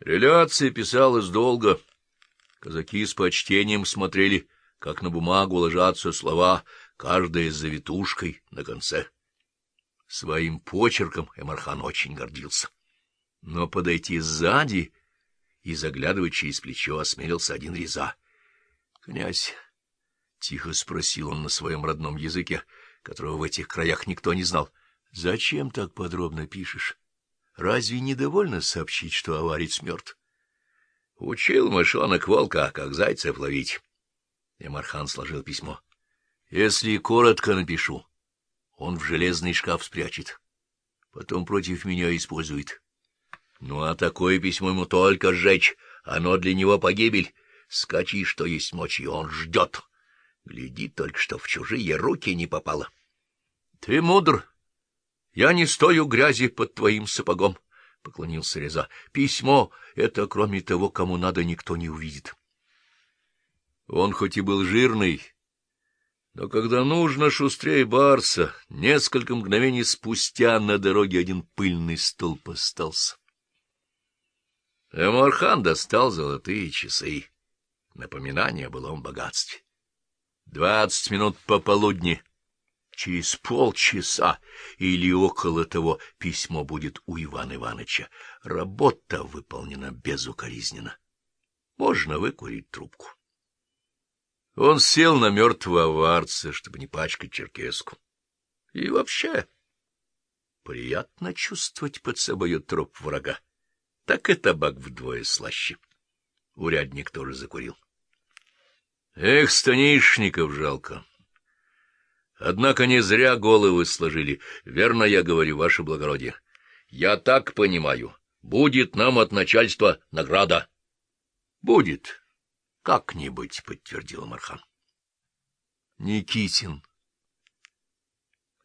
Реляция писалась долго. Казаки с почтением смотрели, как на бумагу ложатся слова, каждая с завитушкой на конце. Своим почерком Эмархан очень гордился. Но подойти сзади и заглядывать через плечо осмелился один реза. — Князь, — тихо спросил он на своем родном языке, которого в этих краях никто не знал, — зачем так подробно пишешь? Разве недовольно сообщить, что аварец мертв? — Учил мышонок волка, как зайцев ловить. Эмархан сложил письмо. — Если коротко напишу, он в железный шкаф спрячет. Потом против меня использует. Ну, а такое письмо ему только сжечь, оно для него погибель. Скачи, что есть мочи, он ждет. Гляди только, что в чужие руки не попало. — Ты мудр. Я не стою грязи под твоим сапогом, — поклонился Реза. — Письмо — это, кроме того, кому надо, никто не увидит. Он хоть и был жирный, но когда нужно шустрее барса, несколько мгновений спустя на дороге один пыльный столб остался. Эмархан достал золотые часы. Напоминание о былом богатстве. Двадцать минут пополудни. Через полчаса или около того письмо будет у Ивана Ивановича. Работа выполнена безукоризненно. Можно выкурить трубку. Он сел на мертвого аварца, чтобы не пачкать черкеску. И вообще, приятно чувствовать под собой труп врага. Так и табак вдвое слаще. Урядник тоже закурил. Эх, станишников жалко. Однако не зря головы сложили. Верно я говорю, ваше благородие. Я так понимаю, будет нам от начальства награда. Будет. Как-нибудь, — подтвердил Мархан. Никитин.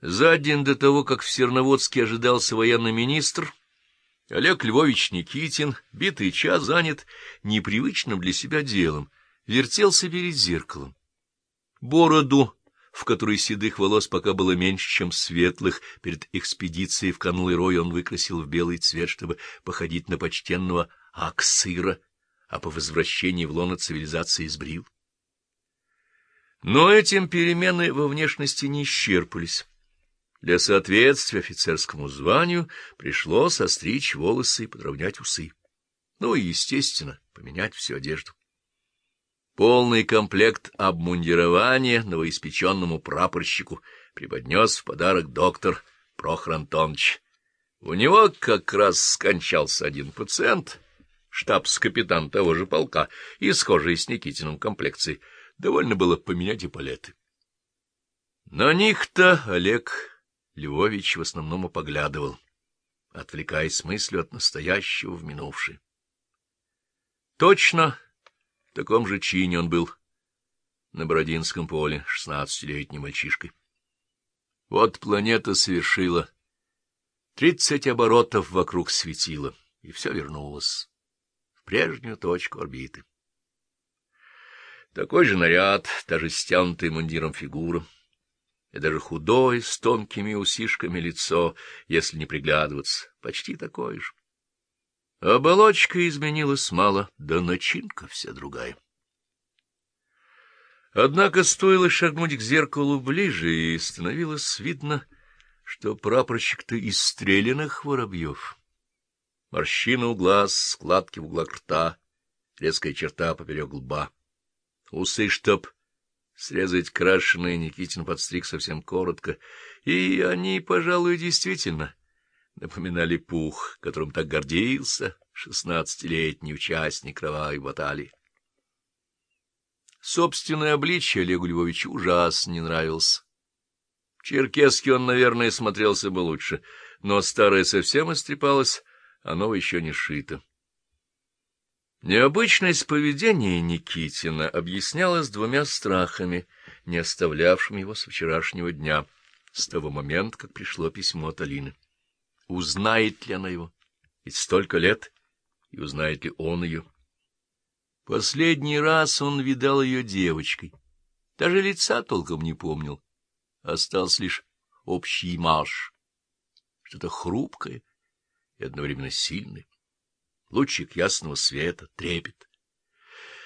За день до того, как в Серноводске ожидался военный министр, Олег Львович Никитин, битый час занят непривычным для себя делом — вертелся перед зеркалом. Бороду, в которой седых волос пока было меньше, чем светлых, перед экспедицией в Канлый Рой он выкрасил в белый цвет, чтобы походить на почтенного Аксыра, а по возвращении в лоно цивилизации сбрил. Но этим перемены во внешности не исчерпались. Для соответствия офицерскому званию пришлось остричь волосы и подровнять усы. Ну и, естественно, поменять всю одежду. Полный комплект обмундирования новоиспеченному прапорщику преподнес в подарок доктор Прохор Антонович. У него как раз скончался один пациент, штабс-капитан того же полка, и схожий с Никитиным комплекции. Довольно было поменять эполеты. На них-то Олег Львович в основном и поглядывал, отвлекаясь мыслью от настоящего в минувшее. Точно в таком же чине он был на Бородинском поле шестнадцатилетним мальчишкой. Вот планета совершила тридцать оборотов вокруг светила, и все вернулось в прежнюю точку орбиты. Такой же наряд, даже стянутый мундиром фигура, и даже худое, с тонкими усишками лицо, если не приглядываться, почти такое же. Оболочка изменилась мало, да начинка вся другая. Однако стоило шагнуть к зеркалу ближе, и становилось видно, что прапорщик-то из стрелянных воробьев. Морщина у глаз, складки в углах рта, резкая черта поперек лба. Усы, чтоб срезать крашеные, Никитин подстриг совсем коротко, и они, пожалуй, действительно напоминали пух, которым так гордился шестнадцатилетний участник кровавой баталии. Собственное обличье Олегу Львовичу ужасно не нравилось. В он, наверное, смотрелся бы лучше, но старое совсем истрепалось, а новое еще не шито. Необычность поведения Никитина объяснялась двумя страхами, не оставлявшими его с вчерашнего дня, с того момента, как пришло письмо от Алины. Узнает ли она его? Ведь столько лет, и узнает ли он ее? Последний раз он видал ее девочкой. Даже лица толком не помнил. Остался лишь общий имаж. Что-то хрупкое и одновременно сильное. лучик ясного света, трепет.